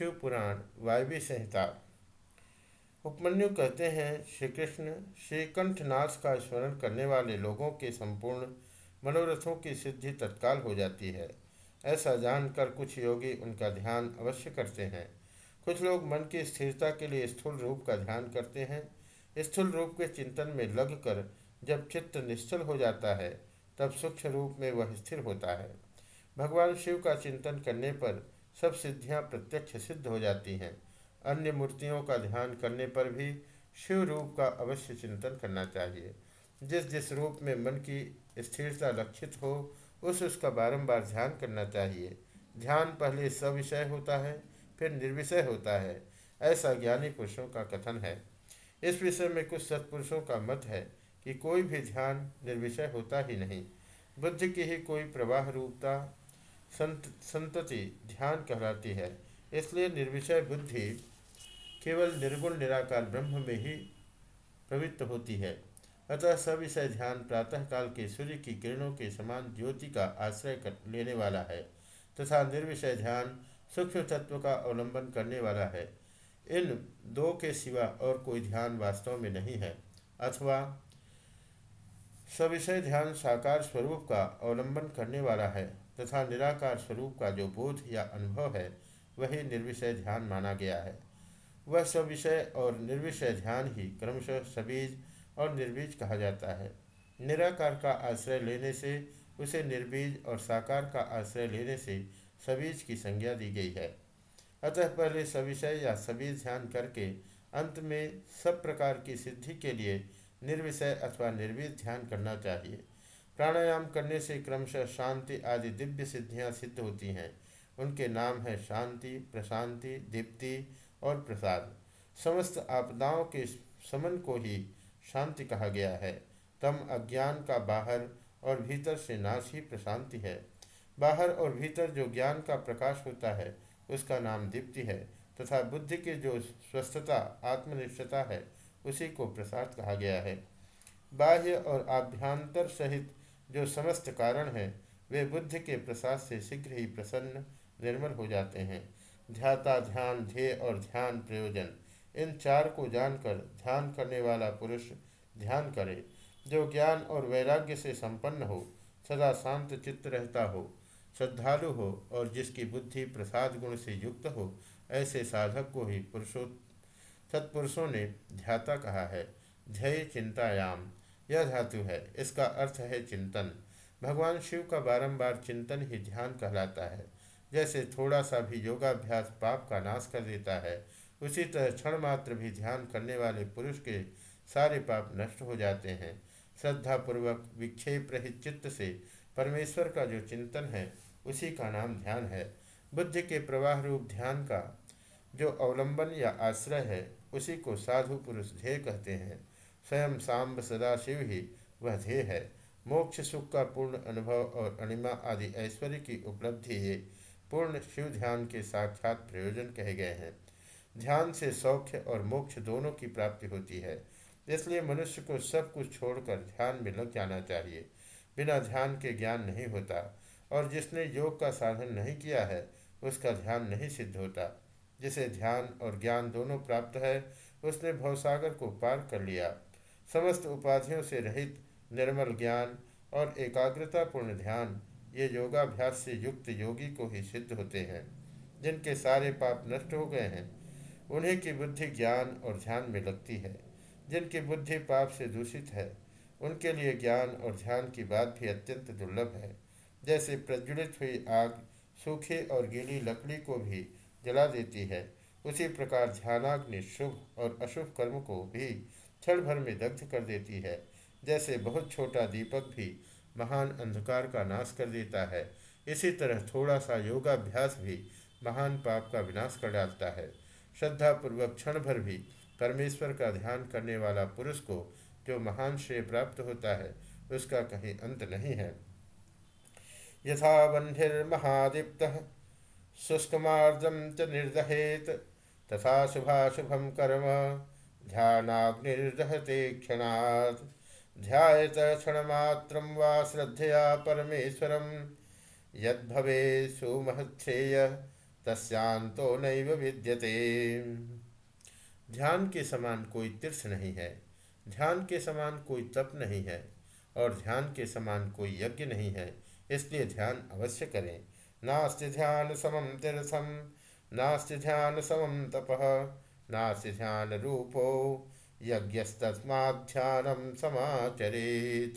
शिव पुराण वायवी संहिता। उपमन्यु कहते हैं श्री कृष्ण श्रीकंठनाथ का स्मरण करने वाले लोगों के संपूर्ण मनोरथों की सिद्धि तत्काल हो जाती है। ऐसा जानकर कुछ योगी उनका ध्यान अवश्य करते हैं। कुछ लोग मन की स्थिरता के लिए स्थूल रूप का ध्यान करते हैं। स्थूल रूप के चिंतन में लगकर जब चित्त निश्चल हो जाता है, तब सूक्ष्म रूप में वह स्थिर होता है। भगवान शिव का चिंतन करने पर सब सिद्धियाँ प्रत्यक्ष सिद्ध हो जाती हैं। अन्य मूर्तियों का ध्यान करने पर भी शिव रूप का अवश्य चिंतन करना चाहिए। जिस जिस रूप में मन की स्थिरता लक्षित हो, उस उसका बारंबार ध्यान करना चाहिए। ध्यान पहले सविषय होता है, फिर निर्विषय होता है। ऐसा ज्ञानी पुरुषों का कथन है। इस विषय में कुछ सत्पुरुषों का मत है कि कोई भी ध्यान निर्विषय होता ही नहीं। बुद्धि की ही कोई प्रवाह रूपता संत, संतति ध्यान कहलाती है। इसलिए निर्विषय बुद्धि केवल निर्गुण निराकार ब्रह्म में ही प्रवृत्त होती है। अतः सविषय ध्यान प्रातःकाल के सूर्य की किरणों के समान ज्योति का आश्रय लेने वाला है तथा निर्विषय ध्यान सूक्ष्म तत्व का अवलंबन करने वाला है। इन दो के सिवा और कोई ध्यान वास्तव में नहीं है। अथवा सविषय ध्यान साकार स्वरूप का अवलंबन करने वाला है। तथा निराकार स्वरूप का जो बोध या अनुभव है, वही निर्विषय ध्यान माना गया है। वह सविषय और निर्विषय ध्यान ही क्रमशः सबीज और निर्बीज कहा जाता है। निराकार का आश्रय लेने से उसे निर्बीज और साकार का आश्रय लेने से सबीज की संज्ञा दी गई है। अतः पहले सविषय या सबीज ध्यान करके अंत में सब प्रकार की सिद्धि के लिए निर्विषय अथवा निर्विध ध्यान करना चाहिए। प्राणायाम करने से क्रमशः शांति आदि दिव्य सिद्धियाँ सिद्ध होती हैं। उनके नाम है शांति, प्रशांति, दीप्ति और प्रसाद। समस्त आपदाओं के समन को ही शांति कहा गया है। तम अज्ञान का बाहर और भीतर से नाश ही प्रशांति है। बाहर और भीतर जो ज्ञान का प्रकाश होता है, उसका नाम दीप्ति है तथा बुद्धि की जो स्वस्थता, आत्मनिष्ठता है, उसी को प्रसाद कहा गया है। बाह्य और आभ्यंतर सहित जो समस्त कारण है, वे बुद्धि के प्रसाद से शीघ्र ही प्रसन्न, निर्मल हो जाते हैं। ध्याता, ध्यान, ध्येय और ध्यान प्रयोजन। इन चार को जानकर ध्यान करने वाला पुरुष ध्यान करे। जो ज्ञान और वैराग्य से संपन्न हो, सदा शांत चित्त रहता हो, श्रद्धालु हो और जिसकी बुद्धि प्रसाद गुण से युक्त हो, ऐसे साधक को ही पुरुषो, सत्पुरुषों ने ध्याता कहा है। ध्यय चिंतायाम। यह धातु है। इसका अर्थ है चिंतन। भगवान शिव का बारंबार चिंतन ही ध्यान कहलाता है। जैसे थोड़ा सा भी योगाभ्यास पाप का नाश कर देता है, उसी तरह क्षण मात्र भी ध्यान करने वाले पुरुष के सारे पाप नष्ट हो जाते हैं। श्रद्धापूर्वक विक्षेप रहित चित्त से परमेश्वर का जो चिंतन है, उसी का नाम ध्यान है। बुद्धि के प्रवाह रूप ध्यान का जो अवलंबन या आश्रय है, उसी को साधु पुरुष ध्येय कहते हैं। स्वयं सांब सदाशिव ही वह ध्येय है। मोक्ष, सुख का पूर्ण अनुभव और अणिमा आदि ऐश्वर्य की उपलब्धि ये पूर्ण शिव ध्यान के साक्षात प्रयोजन कहे गए हैं। ध्यान से सौख्य और मोक्ष दोनों की प्राप्ति होती है, इसलिए मनुष्य को सब कुछ छोड़कर ध्यान में लग जाना चाहिए। बिना ध्यान के ज्ञान नहीं होता और जिसने योग का साधन नहीं किया है, उसका ध्यान नहीं सिद्ध होता। जिसे ध्यान और ज्ञान दोनों प्राप्त है, उसने भवसागर को पार कर लिया। समस्त उपाधियों से रहित, निर्मल ज्ञान और एकाग्रतापूर्ण ध्यान ये योगाभ्यास से युक्त योगी को ही सिद्ध होते हैं, जिनके सारे पाप नष्ट हो गए हैं। उन्हें की बुद्धि ज्ञान और ध्यान में लगती है, जिनकी बुद्धि पाप से दूषित है, उनके लिए ज्ञान और ध्यान की बात भी अत्यंत दुर्लभ है। जैसे प्रज्वलित हुई आग सूखे और गीली लकड़ी को भी जला देती है, उसी प्रकार ध्यानाग्नि शुभ और अशुभ कर्म को भी क्षण भर में दग्ध कर देती है। जैसे बहुत छोटा दीपक भी महान अंधकार का नाश कर देता है। इसी तरह थोड़ा सा योगाभ्यास भी महान पाप का विनाश कर डालता है। श्रद्धापूर्वक क्षण भर भी परमेश्वर का ध्यान करने वाला पुरुष को जो महान श्रेय प्राप्त होता है, उसका कहीं अंत नहीं है। यथा वह्निर्महादीप्तः शुष्कमार्जम च निर्दहेत। तथा शुभाशुभम कर्म। ध्यानाग्निर्दहते क्षणात् ध्यायत क्षणमात्रं वा श्रद्धया परमेश्वरं। यद्भवे सुमहच्छ्रेय तस्यांतो नैव विद्यते। ध्यान के समान कोई तीर्थ नहीं है। ध्यान के समान कोई तप नहीं है। और ध्यान के समान कोई यज्ञ नहीं है। इसलिए ध्यान अवश्य करें। नास्ति ध्यान समम तीर्थम नास्ति ध्यान समम तप। नास्ति ध्यान रूपो यज्ञस्तस्माध्यानम समाचरेत।